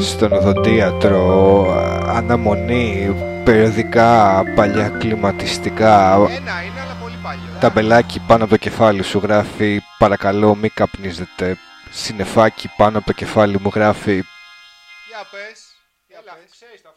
Στον οδοντίατρο, αναμονή, περιοδικά, παλιά κλιματιστικά. Ένα, είναι, αλλά πολύ παλιό. Ε. Ταμπελάκι πάνω από το κεφάλι σου γράφει «Παρακαλώ μη καπνίζετε». Συνεφάκι πάνω από το κεφάλι μου γράφει... Για πες, για πες. Ξέρεις, το.